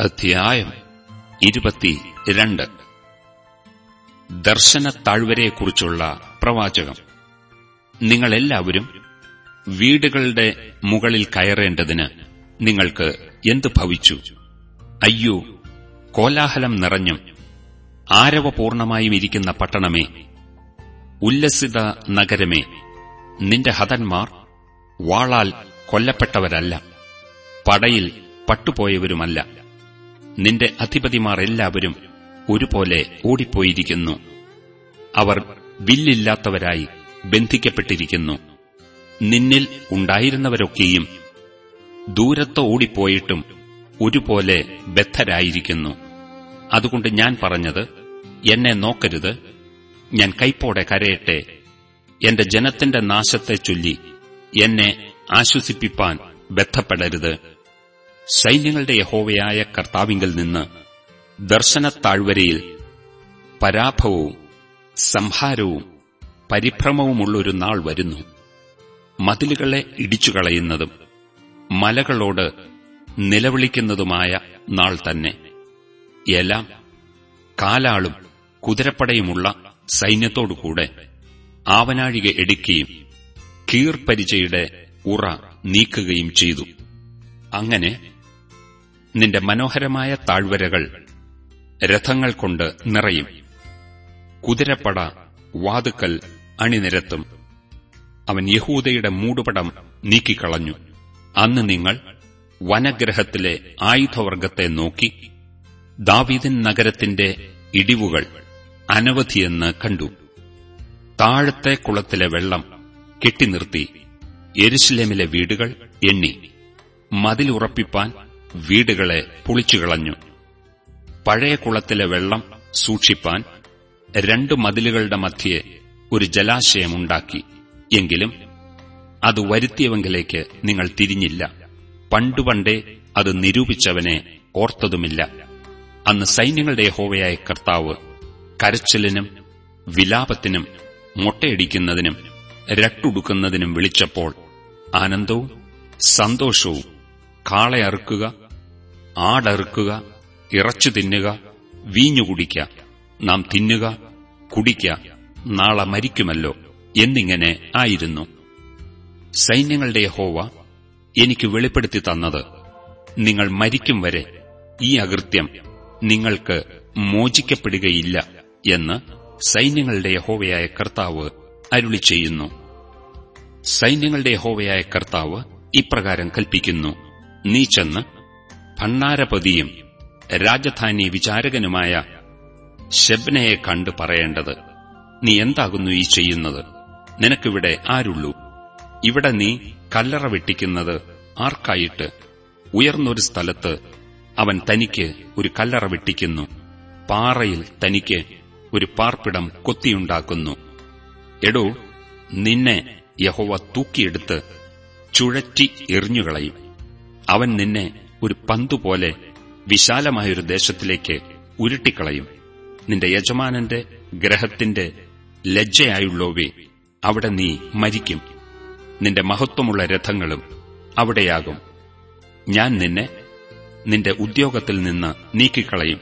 അധ്യായം ഇരുപത്തിരണ്ട്. ദർശന താഴ്വരയെക്കുറിച്ചുള്ള പ്രവാചകം. നിങ്ങളെല്ലാവരും വീടുകളുടെ മുകളിൽ കയറേണ്ടതിന് നിങ്ങൾക്ക് എന്തു ഭവിച്ചു? അയ്യോ കോലാഹലം നിറഞ്ഞും ആരവപൂർണമായും ഇരിക്കുന്ന പട്ടണമേ ഉല്ലസിത നഗരമേ നിന്റെ ഹതന്മാർ വാളാൽ കൊല്ലപ്പെട്ടവരല്ല പടയിൽ പട്ടുപോയവരുമല്ല. നിന്റെ അധിപതിമാർ എല്ലാവരും ഒരുപോലെ ഓടിപ്പോയിരിക്കുന്നു. അവർ വില്ലില്ലാത്തവരായി ബന്ധിക്കപ്പെട്ടിരിക്കുന്നു. നിന്നിൽ ഉണ്ടായിരുന്നവരൊക്കെയും ദൂരത്ത് ഓടിപ്പോയിട്ടും ഒരുപോലെ ബദ്ധരായിരിക്കുന്നു. അതുകൊണ്ട് ഞാൻ പറഞ്ഞത് എന്നെ നോക്കരുത്. ഞാൻ കൈപ്പോടെ കരയട്ടെ. എന്റെ ജനത്തിന്റെ നാശത്തെ ചൊല്ലി എന്നെ ആശ്വസിപ്പിപ്പാൻ ബന്ധപ്പെടരുത് സൈന്യങ്ങളുടെ യഹോവയായ കർത്താവിങ്കിൽ നിന്ന് ദർശനത്താഴ്വരയിൽ പരാഭവവും സംഹാരവും പരിഭ്രമവുമുള്ളൊരു നാൾ വരുന്നു. മതിലുകളെ ഇടിച്ചുകളയുന്നതും മലകളോട് നിലവിളിക്കുന്നതുമായ നാൾ തന്നെ. എല്ലാം കാലാളും കുതിരപ്പടയുമുള്ള സൈന്യത്തോടുകൂടെ ആവനാഴിക എടുക്കുകയും കീർപരിചയുടെ ഉറ നീക്കുകയും ചെയ്തു. അങ്ങനെ നിന്റെ മനോഹരമായ താഴ്വരകൾ രഥങ്ങൾ കൊണ്ട് നിറയും. കുതിരപ്പട വാതുക്കൽ അണിനിരത്തും. അവൻ യഹൂദയുടെ മൂടുപടം നീക്കിക്കളഞ്ഞു. അന്ന് നിങ്ങൾ വനഗ്രഹത്തിലെ ആയുധവർഗത്തെ നോക്കി. ദാവീദിൻ നഗരത്തിന്റെ ഇടിവുകൾ അനവധിയെന്ന് കണ്ടു. താഴത്തെ കുളത്തിലെ വെള്ളം കെട്ടിനിർത്തി. എരുശലേമിലെ വീടുകൾ എണ്ണി. മതിലുറപ്പിപ്പാൻ വീടുകളെ പൊളിച്ചുകളഞ്ഞു പഴയ കുളത്തിലെ വെള്ളം സൂക്ഷിപ്പാൻ രണ്ടു മതിലുകളുടെ മധ്യേ ഒരു ജലാശയമുണ്ടാക്കി എങ്കിലും അത് വരുത്തിയവങ്കിലേക്ക് നിങ്ങൾ തിരിഞ്ഞില്ല. പണ്ടുപണ്ടേ അത് നിരൂപിച്ചവനെ ഓർത്തതുമില്ല. അന്ന് സൈന്യങ്ങളുടെ ഹോവയായ കർത്താവ് കരച്ചിലിനും വിലാപത്തിനും മുട്ടയടിക്കുന്നതിനും രട്ടുടുക്കുന്നതിനും വിളിച്ചപ്പോൾ ആനന്ദവും സന്തോഷവും കാളയറുക്കുക ആടറുക്കുക ഇറച്ചു തിന്നുക വീഞ്ഞു കുടിക്ക നാം തിന്നുക കുടിക്ക നാളെ മരിക്കുമല്ലോ എന്നിങ്ങനെ ആയിരുന്നു. സൈന്യങ്ങളുടെ ഹോവ എനിക്ക് വെളിപ്പെടുത്തി തന്നത് നിങ്ങൾ മരിക്കും വരെ ഈ അകൃത്യം നിങ്ങൾക്ക് മോചിക്കപ്പെടുകയില്ല എന്ന് സൈന്യങ്ങളുടെ ഹോവയായ കർത്താവ് അരുളി ചെയ്യുന്നു. സൈന്യങ്ങളുടെ ഹോവയായ കർത്താവ് ഇപ്രകാരം കൽപ്പിക്കുന്നു നീ ചെന്ന് ഭണ്ണാരപതിയും രാജധാനി വിചാരകനുമായ ശബ്നയെ കണ്ടു പറയേണ്ടത് നീ എന്താകുന്നു ഈ ചെയ്യുന്നത്? നിനക്കിവിടെ ആരുള്ളൂ? ഇവിടെ നീ കല്ലറ വെട്ടിക്കുന്നത് ആർക്കായിട്ട്? ഉയർന്നൊരു സ്ഥലത്ത് അവൻ തനിക്ക് ഒരു കല്ലറ വെട്ടിക്കുന്നു. പാറയിൽ തനിക്ക് ഒരു പാർപ്പിടം കൊത്തിയുണ്ടാക്കുന്നു. എടോ നിന്നെ യഹോവ തൂക്കിയെടുത്ത് ചുഴറ്റി എറിഞ്ഞുകളയും. അവൻ നിന്നെ ഒരു പന്തുപോലെ വിശാലമായൊരു ദേശത്തിലേക്ക് ഉരുട്ടിക്കളയും. നിന്റെ യജമാനന്റെ ഗ്രഹത്തിന്റെ ലജ്ജയായുള്ളവേ അവിടെ നീ മരിക്കും. നിന്റെ മഹത്വമുള്ള രഥങ്ങളും അവിടെയാകും. ഞാൻ നിന്നെ നിന്റെ ഉദ്യോഗത്തിൽ നിന്ന് നീക്കിക്കളയും.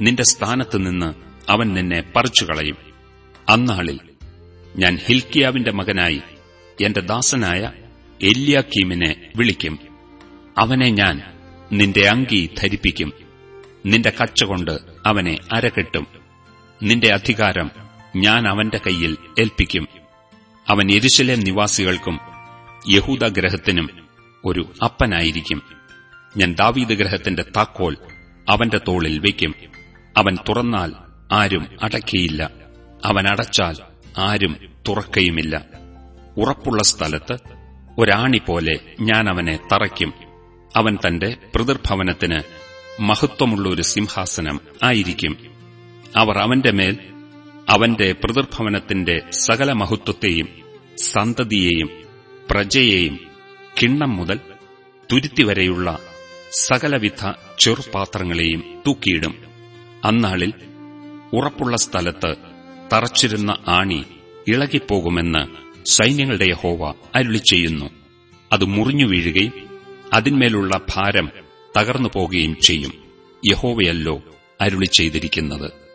നിന്റെ സ്ഥാനത്ത് നിന്ന് അവൻ നിന്നെ പറിച്ചുകളയും. അന്നാളിൽ ഞാൻ ഹിൽക്കിയാവിന്റെ മകനായി എന്റെ ദാസനായ എല്യാക്കീമിനെ വിളിക്കും. അവനെ ഞാൻ നിന്റെ അങ്കി ധരിപ്പിക്കും. നിന്റെ കച്ചകൊണ്ട് അവനെ അരകെട്ടും. നിന്റെ അധികാരം ഞാൻ അവന്റെ കയ്യിൽ ഏൽപ്പിക്കും. അവൻ എരുശലേം നിവാസികൾക്കും യഹൂദഗ്രഹത്തിനും ഒരു അപ്പനായിരിക്കും. ഞാൻ ദാവീദ് ഗ്രഹത്തിന്റെ താക്കോൽ അവന്റെ തോളിൽ വയ്ക്കും. അവൻ തുറന്നാൽ ആരും അടക്കിയില്ല അവൻ അടച്ചാൽ ആരും തുറക്കയുമില്ല. ഉറപ്പുള്ള സ്ഥലത്ത് ഒരാണി പോലെ ഞാൻ അവനെ തറയ്ക്കും. അവൻ തന്റെ പിതൃഭവനത്തിന് മഹത്വമുള്ള ഒരു സിംഹാസനം ആയിരിക്കും. അവർ അവന്റെ മേൽ അവന്റെ പിതൃഭവനത്തിന്റെ സകല മഹത്വത്തെയും സന്തതിയെയും പ്രജയെയും കിണ്ണം മുതൽ തുരുത്തിവരെയുള്ള സകലവിധ ചെറുപാത്രങ്ങളെയും തൂക്കിയിടും. അന്നാളിൽ ഉറപ്പുള്ള സ്ഥലത്ത് തറച്ചിരുന്ന ആണി ഇളകിപ്പോകുമെന്ന് സൈന്യങ്ങളുടെ ഹോവ അരുളി ചെയ്യുന്നു അത് മുറിഞ്ഞു വീഴുകയും അതിന്മേലുള്ള ഭാരം തകർന്നു പോകുകയും ചെയ്യും. യഹോവയല്ലോ അരുളി ചെയ്തിരിക്കുന്നത്